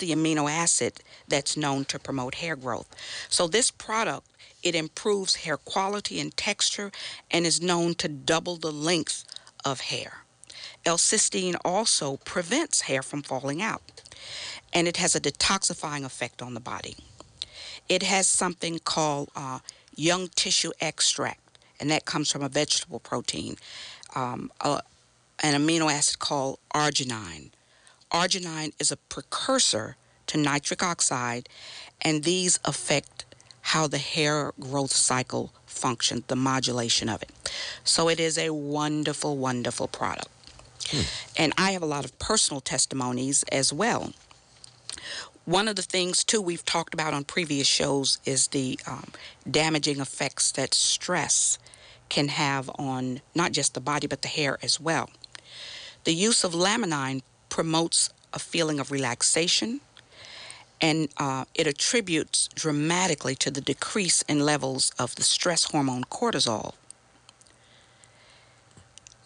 the amino acid that's known to promote hair growth. So this product it improves hair quality and texture and is known to double the length of hair. L-cysteine also prevents hair from falling out, and it has a detoxifying effect on the body. It has something called uh, young tissue extract, and that comes from a vegetable protein, um, uh, an amino acid called arginine. Arginine is a precursor to nitric oxide, and these affect how the hair growth cycle functions, the modulation of it. So it is a wonderful, wonderful product. Hmm. And I have a lot of personal testimonies as well. One of the things, too, we've talked about on previous shows is the um, damaging effects that stress can have on not just the body but the hair as well. The use of Laminine promotes a feeling of relaxation, and uh, it attributes dramatically to the decrease in levels of the stress hormone cortisol.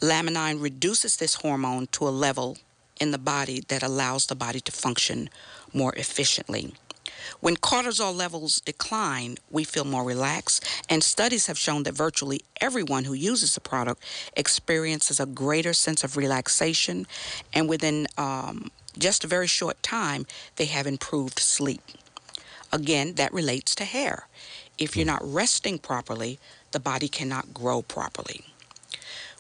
Laminine reduces this hormone to a level in the body that allows the body to function more efficiently. When cortisol levels decline, we feel more relaxed, and studies have shown that virtually everyone who uses the product experiences a greater sense of relaxation, and within um, just a very short time, they have improved sleep. Again, that relates to hair. If you're not resting properly, the body cannot grow properly.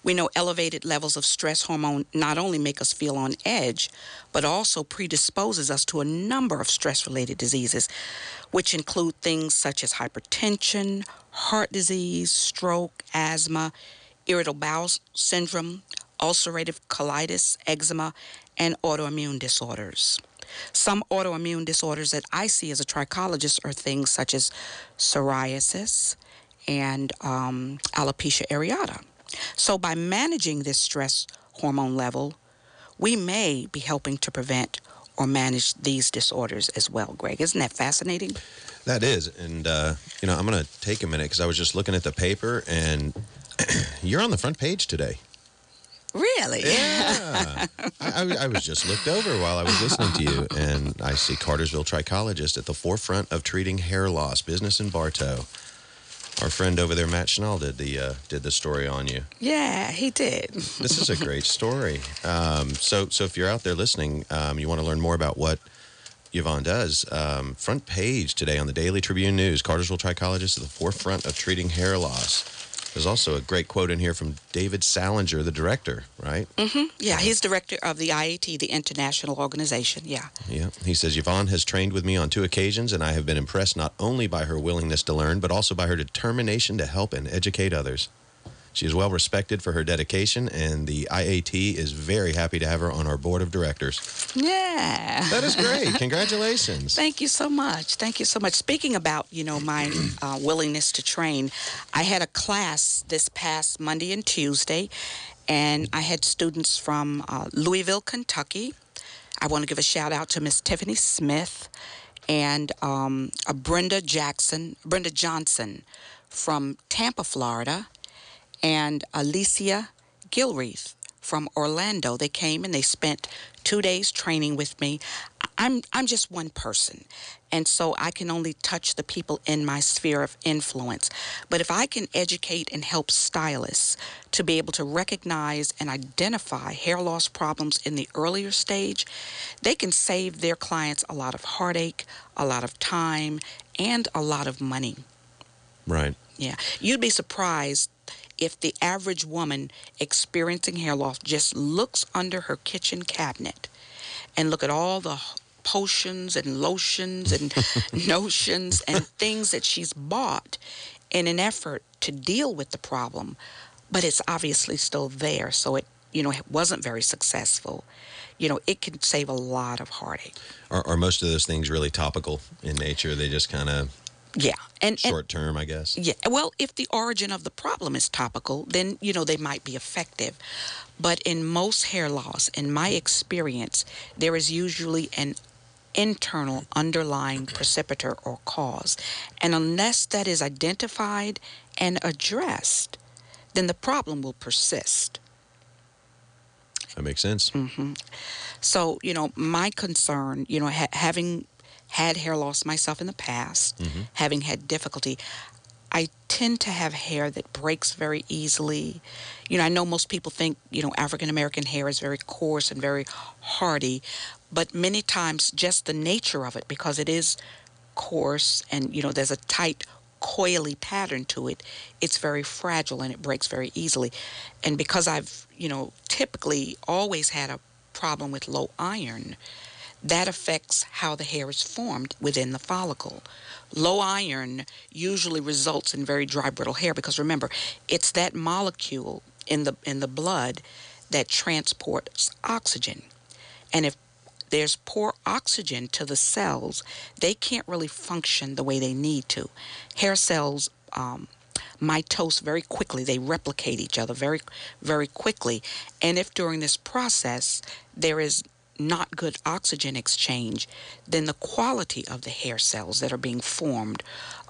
We know elevated levels of stress hormone not only make us feel on edge, but also predisposes us to a number of stress related diseases, which include things such as hypertension, heart disease, stroke, asthma, irritable bowel syndrome, ulcerative colitis, eczema, and autoimmune disorders. Some autoimmune disorders that I see as a trichologist are things such as psoriasis and um, alopecia areata. So, by managing this stress hormone level, we may be helping to prevent or manage these disorders as well, Greg. Isn't that fascinating? That is. And, uh, you know, I'm going to take a minute because I was just looking at the paper and you're on the front page today. Really? Yeah. I, I, was just looked over while I was listening to you, and I see Cartersville trichologist at the forefront of treating hair loss, business in Bartow. Our friend over there, Matt Shinall, did the uh, did the story on you. Yeah, he did. this is a great story. Um, so, so if you're out there listening, um, you want to learn more about what Yvonne does. Um, front page today on the Daily Tribune News: Cartersville trichologist at the forefront of treating hair loss. There's also a great quote in here from David Salinger, the director, right? Mm-hmm. Yeah, he's director of the IAT, the international organization. Yeah. Yeah. He says Yvonne has trained with me on two occasions, and I have been impressed not only by her willingness to learn, but also by her determination to help and educate others. She is well respected for her dedication, and the IAT is very happy to have her on our board of directors. Yeah. That is great. Congratulations. Thank you so much. Thank you so much. Speaking about, you know, my uh, willingness to train, I had a class this past Monday and Tuesday, and I had students from uh, Louisville, Kentucky. I want to give a shout out to Miss Tiffany Smith and um, Brenda Jackson, Brenda Johnson from Tampa, Florida and Alicia Gilreath from Orlando. They came and they spent two days training with me. I'm I'm just one person, and so I can only touch the people in my sphere of influence. But if I can educate and help stylists to be able to recognize and identify hair loss problems in the earlier stage, they can save their clients a lot of heartache, a lot of time, and a lot of money. Right. Yeah. You'd be surprised if the average woman experiencing hair loss just looks under her kitchen cabinet and look at all the potions and lotions and notions and things that she's bought in an effort to deal with the problem, but it's obviously still there. So it, you know, it wasn't very successful. You know, it can save a lot of heartache. Are, are most of those things really topical in nature? They just kind of yeah, and short term, I guess. Yeah, well, if the origin of the problem is topical, then you know they might be effective. But in most hair loss, in my experience, there is usually an internal underlying precipitator or cause, and unless that is identified and addressed, then the problem will persist. That makes sense. Mm-hmm. So, you know, my concern, you know, ha- having had hair loss myself in the past, Mhm. having had difficulty, I tend to have hair that breaks very easily. You know, I know most people think, you know, African American hair is very coarse and very hardy, but many times just the nature of it, because it is coarse and, you know, there's a tight, coily pattern to it, it's very fragile and it breaks very easily. And because I've, you know, typically always had a problem with low iron, that affects how the hair is formed within the follicle. Low iron usually results in very dry, brittle hair because remember, it's that molecule in the in the blood that transports oxygen. And if there's poor oxygen to the cells, they can't really function the way they need to. Hair cells um, mitose very quickly. They replicate each other very, very quickly. And if during this process there is not good oxygen exchange, then the quality of the hair cells that are being formed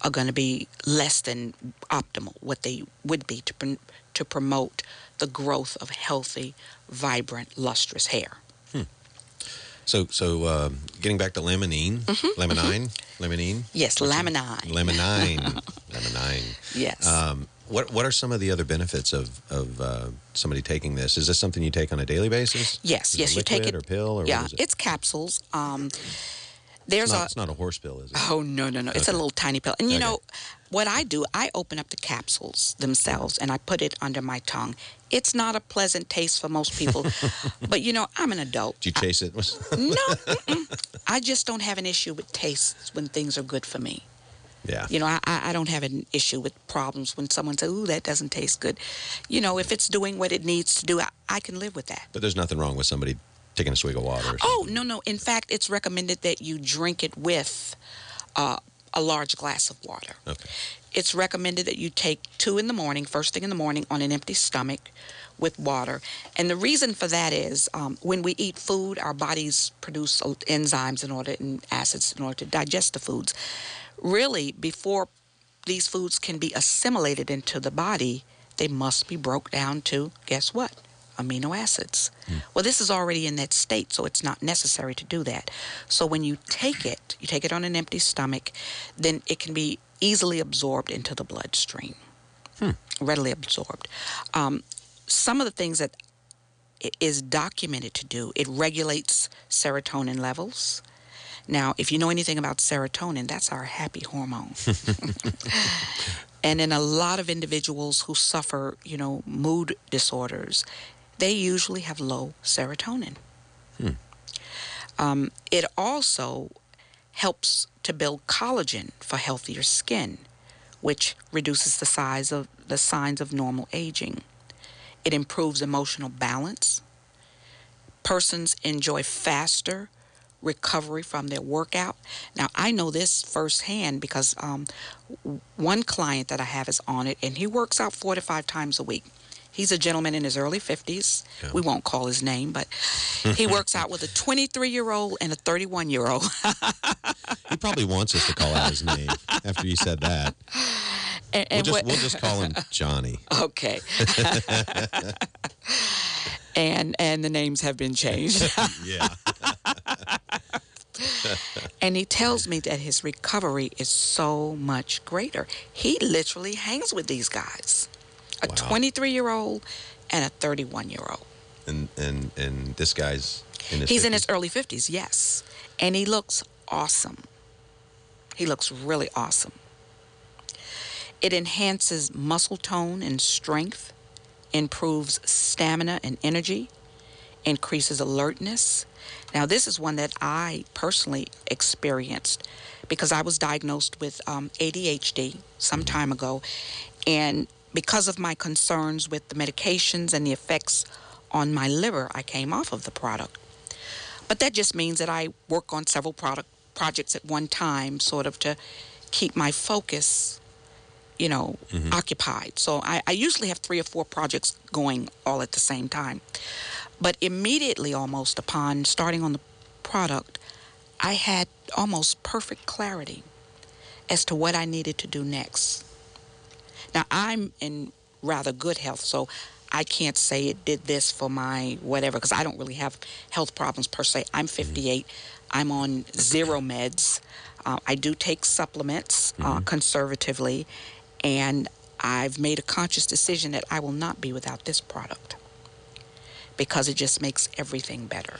are going to be less than optimal, what they would be to, pr- to promote the growth of healthy, vibrant, lustrous hair. So, so uh, getting back to laminine, Mm-hmm. laminine, laminine, Yes, laminine. laminine, laminine. Yes. Um, what what are some of the other benefits of of uh, somebody taking this? Is this something you take on a daily basis? yes, Is yes, you take it. or pill or yeah, what is it? it's capsules. Um, It's there's not, a it's not a horse pill, is it? Oh no no no! It's a little tiny pill, and you Okay. know what I do? I open up the capsules themselves and I put it under my tongue. It's not a pleasant taste for most people, but you know I'm an adult. Do you chase it? No, mm-mm. I just don't have an issue with tastes when things are good for me. Yeah. You know, I, I I don't have an issue with problems when someone says, "Ooh, that doesn't taste good." You know, if it's doing what it needs to do, I, I can live with that. But there's nothing wrong with somebody taking a swig of water. Or Oh no no! In fact, it's recommended that you drink it with uh, a large glass of water. Okay. It's recommended that you take two in the morning, first thing in the morning, on an empty stomach with water. And the reason for that is um, when we eat food, our bodies produce enzymes in order and acids in order to digest the foods. Really, before these foods can be assimilated into the body, they must be broke down to guess what? Amino acids. Well, this is already in that state, so it's not necessary to do that. So when you take it, you take it on an empty stomach, then it can be easily absorbed into the bloodstream, readily absorbed. Um, some of the things that it is documented to do, it regulates serotonin levels. Now, if you know anything about serotonin, that's our happy hormone. and in a lot of individuals who suffer, you know, mood disorders, they usually have low serotonin. Um, it also helps to build collagen for healthier skin, which reduces the size of the signs of normal aging. It improves emotional balance. Persons enjoy faster recovery from their workout. Now, I know this firsthand because um, one client that I have is on it, and he works out four to five times a week. He's a gentleman in his early 50s. Yeah. We won't call his name, but he works out with a 23 year old and a 31 year old. He probably wants us to call out his name after you said that. And, We'll just we'll just call him Johnny. Okay. and and the names have been changed. Yeah. and he tells me that his recovery is so much greater. He literally hangs with these guys. A Wow. 23 year old and a 31 year old. And and and this guy's in his He's in his early 50s, yes. And he looks awesome. He looks really awesome. It enhances muscle tone and strength, improves stamina and energy, increases alertness. Now, this is one that I personally experienced because I was diagnosed with um, ADHD some time ago. And because of my concerns with the medications and the effects on my liver, I came off of the product. But that just means that I work on several product projects at one time, sort of to keep my focus, you know, occupied. So I, I usually have three or four projects going all at the same time. But immediately, almost upon starting on the product, I had almost perfect clarity as to what I needed to do next. Now, I'm in rather good health, so I can't say it did this for my whatever because I don't really have health problems per se. I'm 58. I'm on zero meds. Uh, I do take supplements uh, conservatively, and I've made a conscious decision that I will not be without this product because it just makes everything better.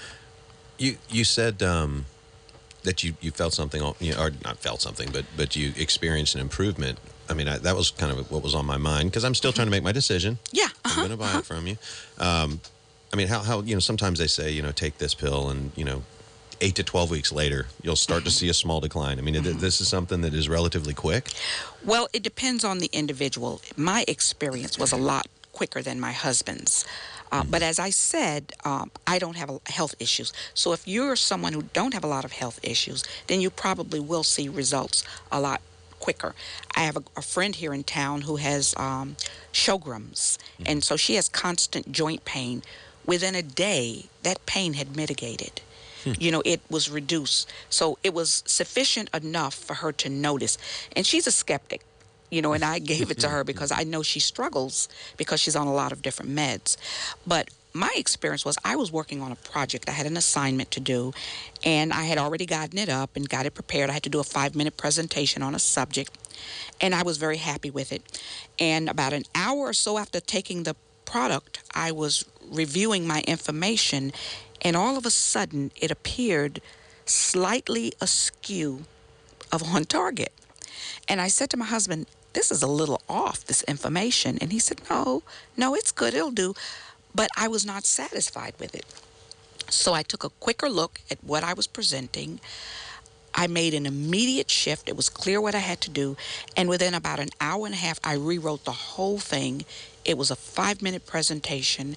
You you said um, that you, you felt something, you know, or not felt something, but but you experienced an improvement. I mean, I, that was kind of what was on my mind because I'm still trying to make my decision. Yeah. I'm Uh-huh. going to buy it from you. Um, I mean, how, how, you know, sometimes they say, you know, take this pill and, you know, eight to 12 weeks later, you'll start to see a small decline. I mean, th- this is something that is relatively quick. Well, it depends on the individual. My experience was a lot quicker than my husband's. Uh, but as I said, um, I don't have a, health issues. So if you're someone who don't have a lot of health issues, then you probably will see results a lot quicker. I have a, a friend here in town who has um, Sjogren's, and so she has constant joint pain. Within a day, that pain had mitigated. You know, it was reduced. So it was sufficient enough for her to notice. And she's a skeptic, you know, and I gave it to her because I know she struggles because she's on a lot of different meds. But my experience was I was working on a project. I had an assignment to do, and I had already gotten it up and got it prepared. I had to do a five minute presentation on a subject, and I was very happy with it. And about an hour or so after taking the product, I was reviewing my information, and all of a sudden it appeared slightly askew of on target. And I said to my husband, This is a little off, this information. And he said, No, no, it's good, it'll do. But I was not satisfied with it. So I took a quicker look at what I was presenting. I made an immediate shift. It was clear what I had to do. And within about an hour and a half, I rewrote the whole thing. It was a five minute presentation,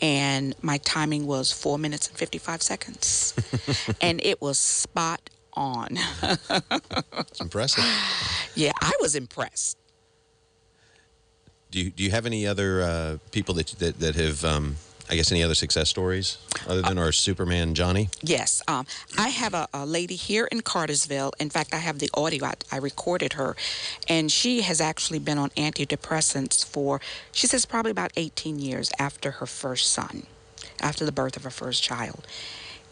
and my timing was four minutes and 55 seconds. and it was spot on. It's impressive. yeah, I was impressed. Do you, do you have any other uh, people that, that, that have, um, I guess, any other success stories other than our Superman Johnny? Yes, um, I have a, a lady here in Cartersville. In fact, I have the audio. I, I recorded her, and she has actually been on antidepressants for, she says, probably about 18 years after her first son, after the birth of her first child.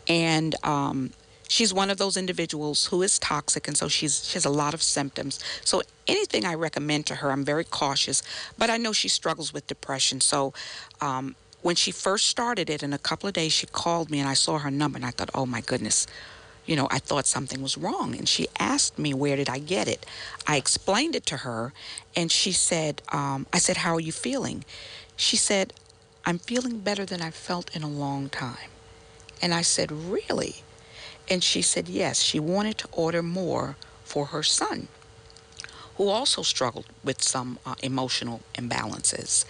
And um, she's one of those individuals who is toxic, and so she's she has a lot of symptoms. So anything I recommend to her, I'm very cautious. But I know she struggles with depression. So um, when she first started it, in a couple of days, she called me, and I saw her number, and I thought, oh my goodness. You know, I thought something was wrong. And she asked me, where did I get it? I explained it to her, and she said, um, I said, how are you feeling? She said, I'm feeling better than I've felt in a long time. And I said, Really? And she said, Yes. She wanted to order more for her son, who also struggled with some uh, emotional imbalances.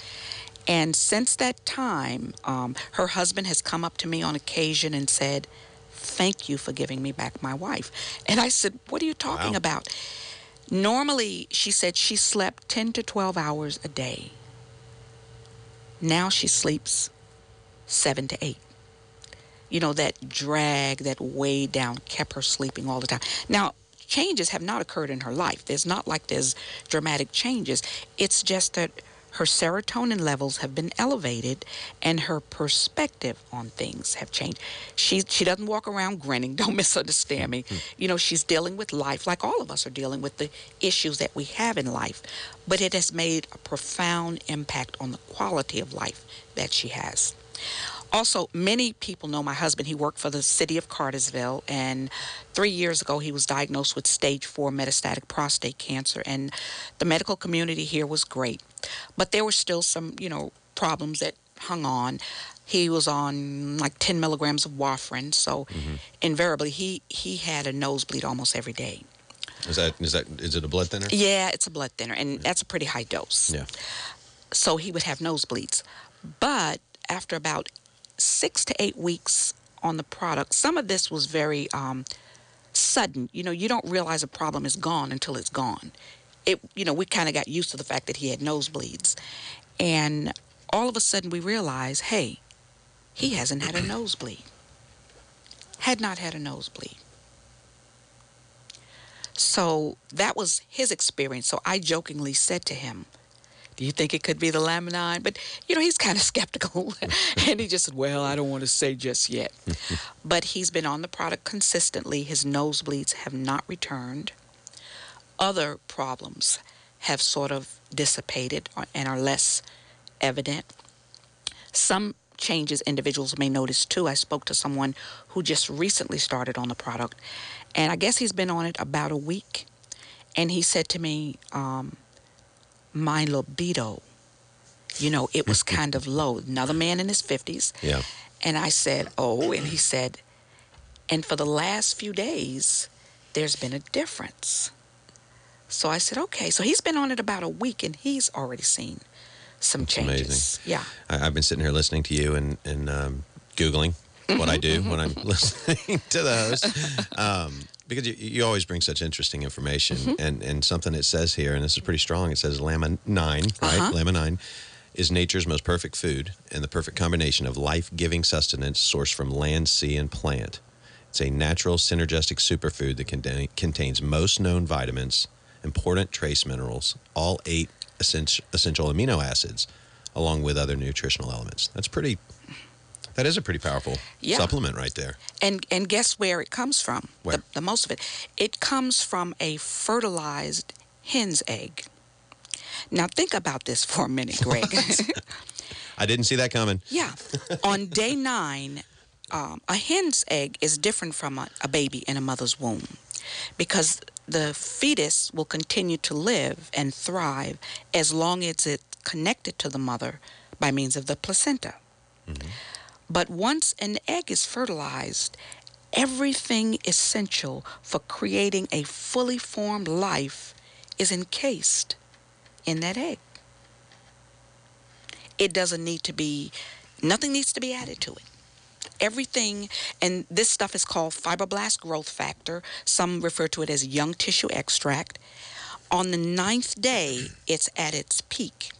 And since that time, um, her husband has come up to me on occasion and said, Thank you for giving me back my wife. And I said, What are you talking Wow. about? Normally, she said she slept 10 to 12 hours a day. Now she sleeps seven to eight you know, that drag, that way down kept her sleeping all the time. Now, changes have not occurred in her life. There's not like there's dramatic changes. It's just that her serotonin levels have been elevated and her perspective on things have changed. She she doesn't walk around grinning, don't misunderstand me. Mm-hmm. You know, she's dealing with life like all of us are dealing with the issues that we have in life. But it has made a profound impact on the quality of life that she has. Also, many people know my husband. He worked for the city of Cartersville, and three years ago, he was diagnosed with stage four metastatic prostate cancer. And the medical community here was great, but there were still some, you know, problems that hung on. He was on like 10 milligrams of warfarin, so mm-hmm. invariably he he had a nosebleed almost every day. Is that is that is it a blood thinner? Yeah, it's a blood thinner, and that's a pretty high dose. Yeah. So he would have nosebleeds. But after about six to eight weeks on the product, some of this was very um, sudden. You know, you don't realize a problem is gone until it's gone. It, you know, we kind of got used to the fact that he had nosebleeds, and all of a sudden we realize, hey, he hasn't had a nosebleed. Had not had a nosebleed. So that was his experience. So I jokingly said to him, Do you think it could be the laminine? But, you know, he's kind of skeptical. and he just said, Well, I don't want to say just yet. but he's been on the product consistently. His nosebleeds have not returned. Other problems have sort of dissipated and are less evident. Some changes individuals may notice too. I spoke to someone who just recently started on the product, and I guess he's been on it about a week. And he said to me, um, My libido, you know, it was kind of low. Another man in his 50s. Yeah. And I said, Oh, and he said, And for the last few days, there's been a difference. So I said, Okay. So he's been on it about a week and he's already seen some That's changes. amazing. Yeah. I, I've been sitting here listening to you and, and um, Googling what I do when I'm listening to the host. Um, because you, you always bring such interesting information and, and something it says here, and this is pretty strong. It says Laminine, right? Uh-huh. Laminine is nature's most perfect food and the perfect combination of life giving sustenance sourced from land, sea, and plant. It's a natural synergistic superfood that contain, contains most known vitamins, important trace minerals, all eight essential, essential amino acids, along with other nutritional elements. That's pretty. That is a pretty powerful Yeah. supplement right there. And and guess where it comes from? Where? The, the most of it. It comes from a fertilized hen's egg. Now think about this for a minute, Greg. I didn't see that coming. yeah. On day nine, um, a hen's egg is different from a, a baby in a mother's womb because the fetus will continue to live and thrive as long as it's connected to the mother by means of the placenta. But once an egg is fertilized, everything essential for creating a fully formed life is encased in that egg. It doesn't need to be, nothing needs to be added to it. Everything, and this stuff is called fibroblast growth factor. Some refer to it as young tissue extract. On the ninth day, it's at its peak.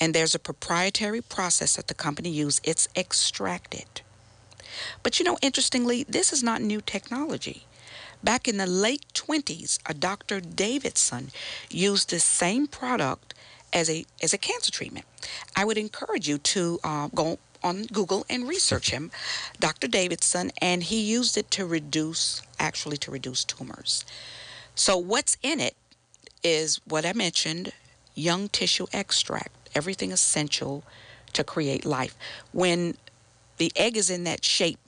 And there's a proprietary process that the company uses. It's extracted. But you know, interestingly, this is not new technology. Back in the late 20s, a Dr. Davidson used the same product as a as a cancer treatment. I would encourage you to uh, go on Google and research him, Dr. Davidson, and he used it to reduce actually to reduce tumors. So what's in it is what I mentioned, young tissue extract, everything essential to create life. When the egg is in that shape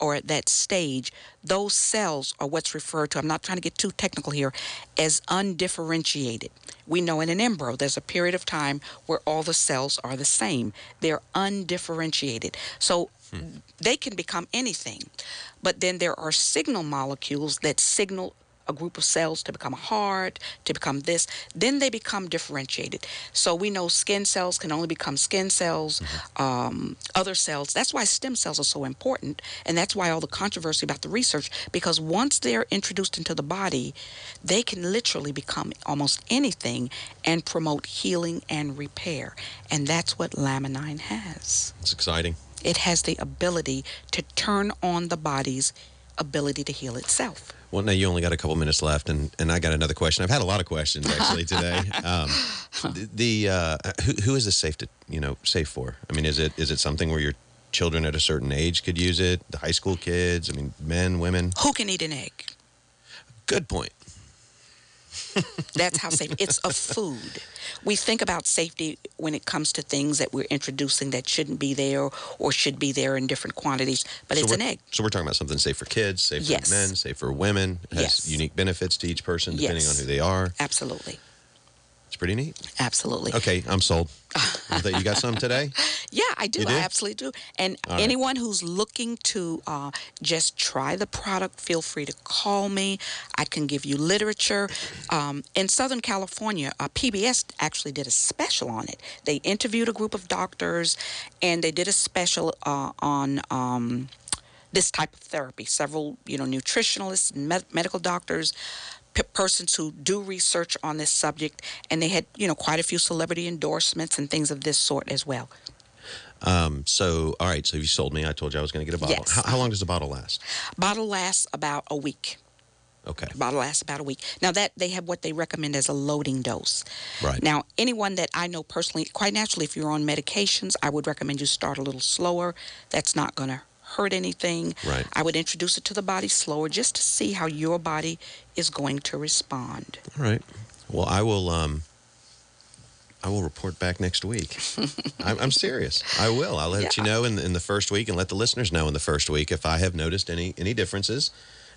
or at that stage, those cells are what's referred to, I'm not trying to get too technical here, as undifferentiated. We know in an embryo there's a period of time where all the cells are the same. They're undifferentiated. So hmm. they can become anything. But then there are signal molecules that signal a group of cells to become a heart, to become this, then they become differentiated. So we know skin cells can only become skin cells, um, other cells. That's why stem cells are so important, and that's why all the controversy about the research, because once they're introduced into the body, they can literally become almost anything and promote healing and repair. And that's what laminine has. It's exciting. It has the ability to turn on the body's ability to heal itself. Well, now you only got a couple minutes left, and, and I got another question. I've had a lot of questions actually today. Um, the the, uh, who, who is this safe to you know safe for? I mean, is it is it something where your children at a certain age could use it? The high school kids? I mean, men, women? Who can eat an egg? Good point. That's how safe. It's a food. We think about safety when it comes to things that we're introducing that shouldn't be there or should be there in different quantities, but so it's an egg. So we're talking about something safe for kids, safe Yes. for men, safe for women. Has Yes. unique benefits to each person depending Yes. on who they are. Absolutely. It's pretty neat. Absolutely. Okay, I'm sold. I thought you got some today? Yeah, I do. Do? I absolutely do. And All right. anyone who's looking to uh, just try the product, feel free to call me. I can give you literature. Um, in Southern California, uh, PBS actually did a special on it. They interviewed a group of doctors, and they did a special uh, on. Um, this type of therapy. Several, you know, nutritionalists, and med- medical doctors, persons who do research on this subject, and they had, you know, quite a few celebrity endorsements and things of this sort as well. Um, so, all right. So you sold me. I told you I was going to get a bottle. Yes. How, how long does the bottle last? Bottle lasts about a week. Okay. Bottle lasts about a week. Now that they have what they recommend as a loading dose. Right. Now, anyone that I know personally, quite naturally, if you're on medications, I would recommend you start a little slower. That's not going to hurt anything. Right. I would introduce it to the body slower just to see how your body is going to respond. All right. Well, I will. Um, I will report back next week. I'm, I'm serious. I will. I'll let you know in, in the first week, and let the listeners know in the first week if I have noticed any any differences,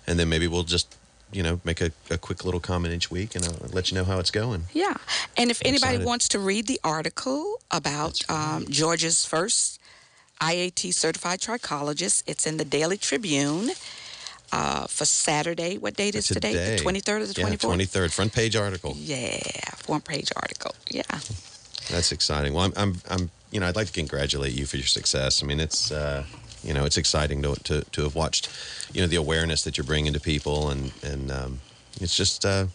and then maybe we'll just you know make a, a quick little comment each week, and I'll let you know how it's going. Yeah. And if I'm anybody excited. wants to read the article about That's right. um, Georgia's first IAT certified trichologist, it's in the Daily Tribune uh, for Saturday. What date is today? Today. The 23rd or the Yeah, 24th? 23rd, front page article. Yeah, one page article. Yeah. That's exciting. Well, I'm, I'm, I'm, you know, I'd like to congratulate you for your success. I mean, it's, uh, you know, it's exciting to, to, to have watched, you know, the awareness that you're bringing to people, and and um, it's just, uh,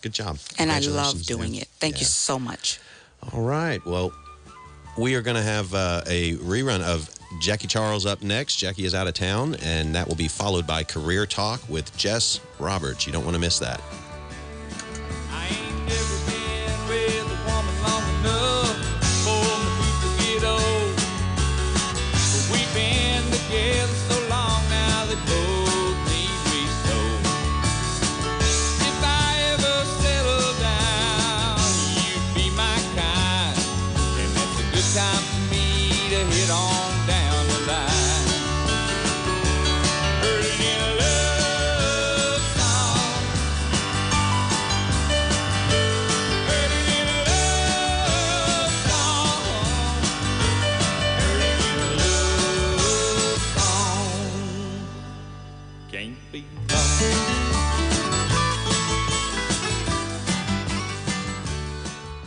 good job. And I love doing it. Thank you so much. All right. Well, we are going to have uh, a rerun of Jackie Charles up next. Jackie is out of town, and that will be followed by Career Talk with Jess Roberts. You don't want to miss that.